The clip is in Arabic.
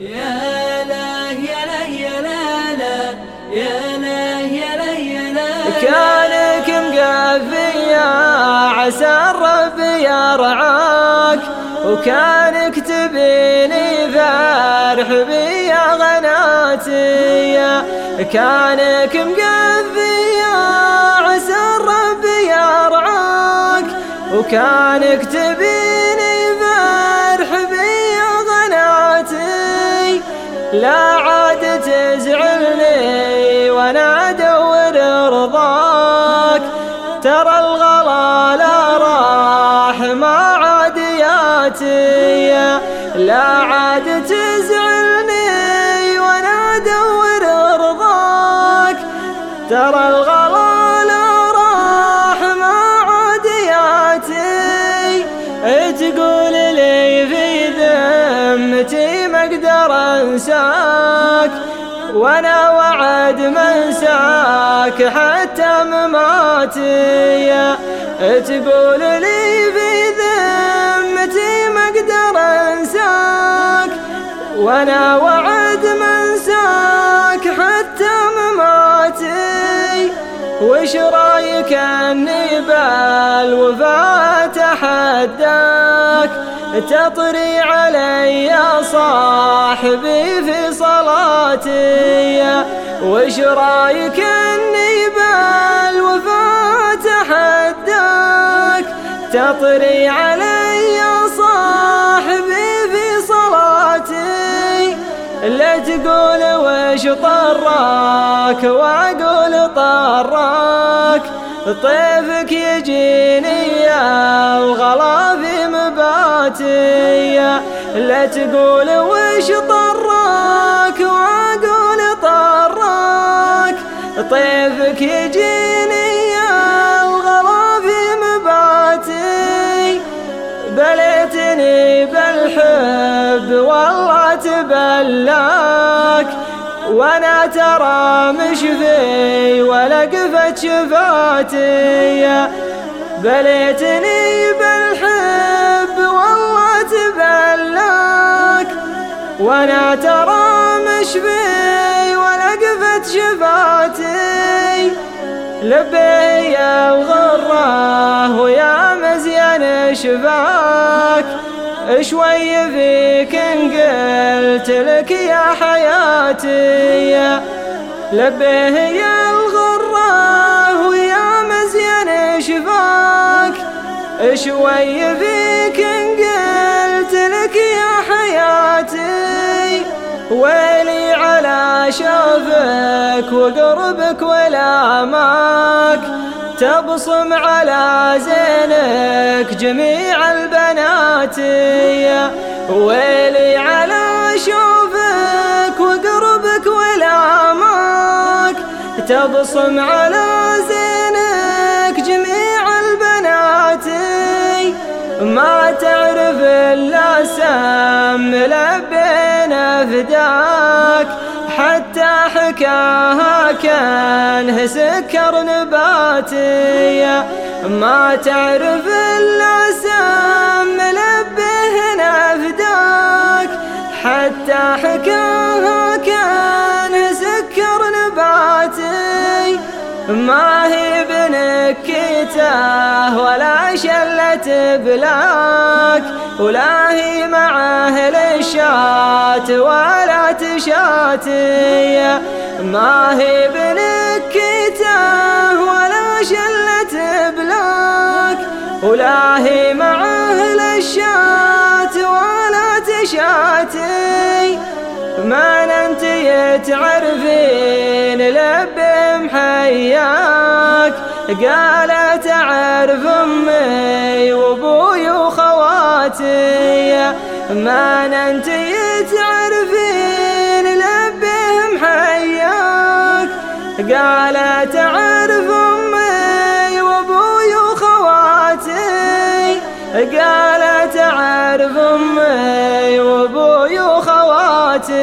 يا لا يا لا يا لا لا يا لا يا لا يا لا كانك مقفي يا عسى الرب يرعاك. وكانك تبيني فرح بي غناتي كانك مقفي يا عسى الرب يرعاك. وكانك تبيني لا عاد تزعلني وأنا ادور رضاك. ترى الغلا لا راح ما عاد ياتي. لا عاد تزعلني وأنا ادور رضاك. ترى الغلا لا راح ما عاد ياتي. تقول أقدر أنساك وأنا وعد منساك حتى مماتي. تقول لي في ذمتي ما أقدر أنساك وأنا وعد منساك حتى مماتي. وش رأيك أني بالوفاة تحداك تطري علي يا صاحبي في صلاتي. وش رأيك إني بالوفاة تحداك تطري علي يا صاحبي في صلاتي. لا تقول وش طراك وأقول طراك. طيفك يجيني يا الغلا في مباتي لا تقول وش طراك وأقول طراك. طيفك يجيني يا الغلا في مباتي. بليتني بالحب والله تبلاك وأنا ترى مش في ولا قفت شفاتي. بليتني بالحب وأنا ترى مش في ولا قفت شفاتي. لبي يا الغرة ويا مزيان شفاك. شوي فيك ان قلت لك يا حياتي. لبيه يا الغرة ويا مزيان شفاك. شوي فيك ان ويلي على شوفك وقربك ولا ماك تبصم على زينك جميع البنات. ويلي على شوفك وقربك ولا ماك تبصم على زينك جميع البنات. ما تعرف إلا سم لبينا فداك حتى حكاها كان سكر نباتي. ما تعرف الا سم لبينا فداك حتى حكاها كان سكر نباتي. ما هي بنكته ولا شلة بلاك. ولا هي مع أهل الشات ولا تشاتي. ما هي بنكته ولا شلة بلاك. ولا هي مع أهل الشات ولا تشاتي. ما أنت تعرفين لبي محياك قالت اعرف أمي وأبوي وخواتي. ما انت تعرفين لبي محياك قالت اعرف أمي وأبوي وخواتي. قالت اعرف أمي وأبوي وخواتي.